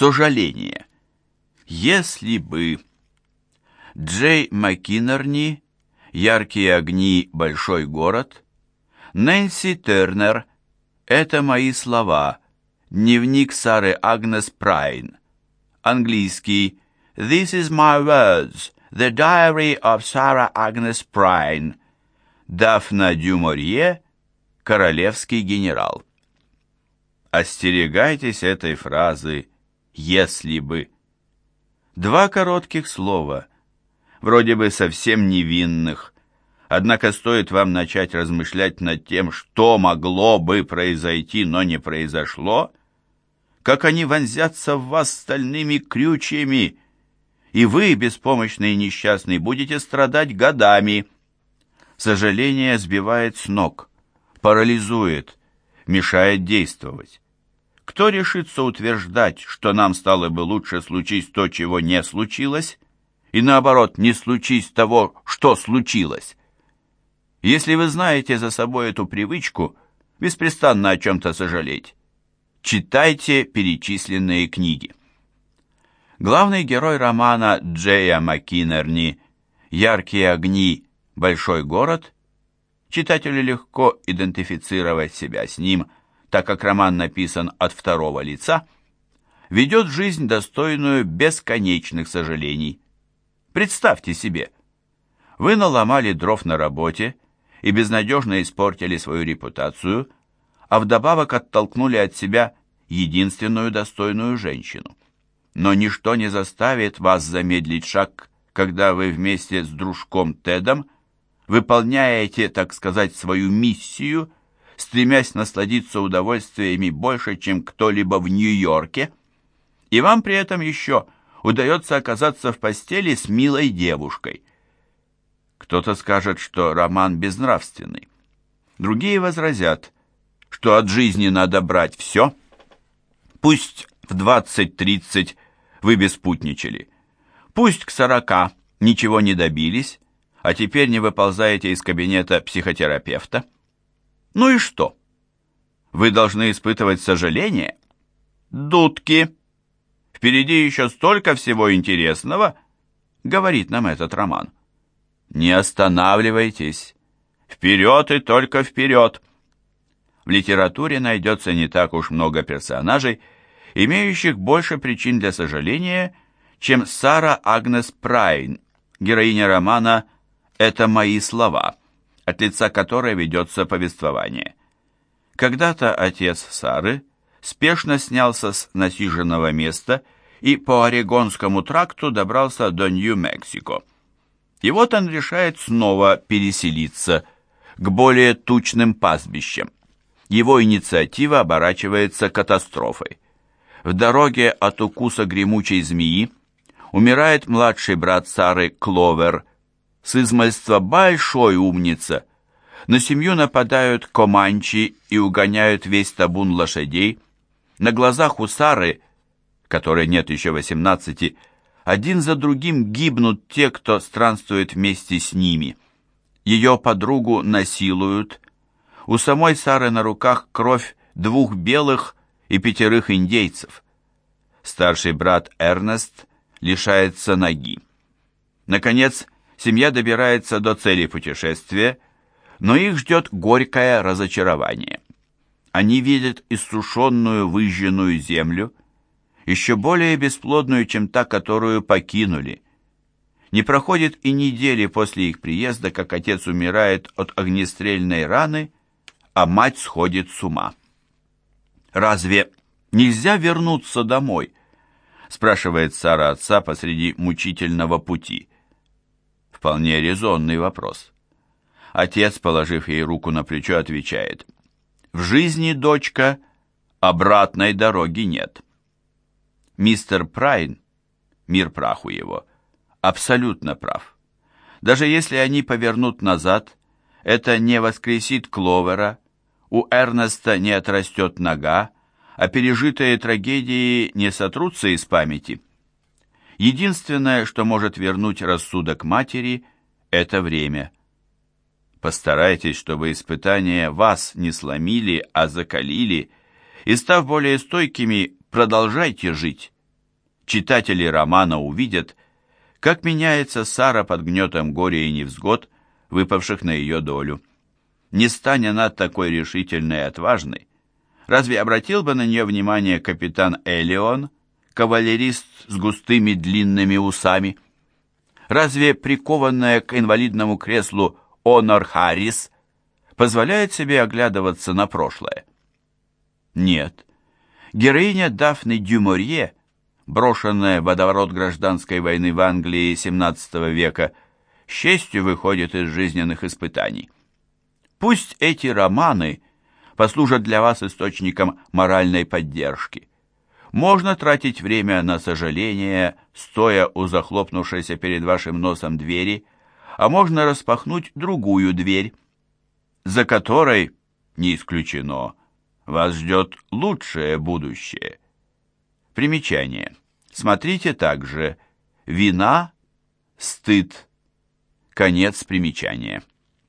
Сожаление. Если бы... Джей Маккинерни, «Яркие огни. Большой город», Нэнси Тернер, «Это мои слова», Дневник Сары Агнес Прайн, английский This is my words, the diary of Sarah Agnes Prine, Дафна Дюморье, королевский генерал. Остерегайтесь этой фразы «если бы». Два коротких слова, вроде бы совсем невинных, однако стоит вам начать размышлять над тем, что могло бы произойти, но не произошло, как они вонзятся в вас стальными крючьями, и вы, беспомощный и несчастный, будете страдать годами. Сожаление сбивает с ног, парализует, мешает действовать. Кто решится утверждать, что нам стало бы лучше случись то, чего не случилось, и наоборот, не случись того, что случилось? Если вы знаете за собой эту привычку, беспрестанно о чем-то сожалеть, читайте перечисленные книги. Главный герой романа Джея Маккинерни «Яркие огни. Большой город» читателю легко идентифицировать себя с ним – так как роман написан от второго лица, ведет жизнь, достойную бесконечных сожалений. Представьте себе, вы наломали дров на работе и безнадежно испортили свою репутацию, а вдобавок оттолкнули от себя единственную достойную женщину. Но ничто не заставит вас замедлить шаг, когда вы вместе с дружком Тедом выполняете, так сказать, свою миссию – стремясь насладиться удовольствиями больше, чем кто-либо в Нью-Йорке, и вам при этом еще удается оказаться в постели с милой девушкой. Кто-то скажет, что роман безнравственный. Другие возразят, что от жизни надо брать все. Пусть в 20-30 вы беспутничали. Пусть к 40 ничего не добились, а теперь не выползаете из кабинета психотерапевта. Ну и что? Вы должны испытывать сожаление? Дудки! Впереди еще столько всего интересного, говорит нам этот роман. Не останавливайтесь. Вперед и только вперед. В литературе найдется не так уж много персонажей, имеющих больше причин для сожаления, чем Сара Агнес Прайн, героиня романа «Это мои слова» от лица которой ведется повествование. Когда-то отец Сары спешно снялся с насиженного места и по Орегонскому тракту добрался до Нью-Мексико. И вот он решает снова переселиться к более тучным пастбищам. Его инициатива оборачивается катастрофой. В дороге от укуса гремучей змеи умирает младший брат Сары Кловер, с измальства большой умница. На семью нападают команчи и угоняют весь табун лошадей. На глазах у Сары, которой нет еще восемнадцати, один за другим гибнут те, кто странствует вместе с ними. Ее подругу насилуют. У самой Сары на руках кровь двух белых и пятерых индейцев. Старший брат Эрнест лишается ноги. Наконец, семья добирается до цели путешествия, но их ждет горькое разочарование. Они видят иссушенную, выжженную землю, еще более бесплодную, чем та, которую покинули. Не проходит и недели после их приезда, как отец умирает от огнестрельной раны, а мать сходит с ума. «Разве нельзя вернуться домой?» спрашивает Сара отца посреди мучительного пути. Вполне резонный вопрос. Отец, положив ей руку на плечо, отвечает. «В жизни, дочка, обратной дороги нет». Мистер Прайн, мир праху его, абсолютно прав. Даже если они повернут назад, это не воскресит Кловера, у Эрнеста не отрастет нога, а пережитые трагедии не сотрутся из памяти. Единственное, что может вернуть рассудок матери, это время. Постарайтесь, чтобы испытания вас не сломили, а закалили, и, став более стойкими, продолжайте жить. читатели романа увидят, как меняется Сара под гнетом горя и невзгод, выпавших на ее долю. Не стань она такой решительной и отважной, разве обратил бы на нее внимание капитан Элион, кавалерист с густыми длинными усами? Разве прикованная к инвалидному креслу Онор Харрис позволяет себе оглядываться на прошлое? Нет. Героиня Дафны Дюморье, брошенная в водоворот гражданской войны в Англии XVII века, с честью выходит из жизненных испытаний. Пусть эти романы послужат для вас источником моральной поддержки. Можно тратить время на сожаление, стоя у захлопнувшейся перед вашим носом двери, а можно распахнуть другую дверь, за которой, не исключено, вас ждет лучшее будущее. Примечание. Смотрите также «Вина», «Стыд», конец примечания.